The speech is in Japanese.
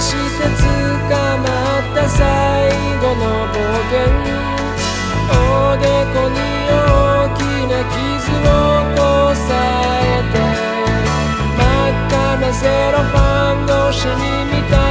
して捕まった最後の冒険。おでこに大きな傷をこさえて。真っ赤なセロファン越しに見た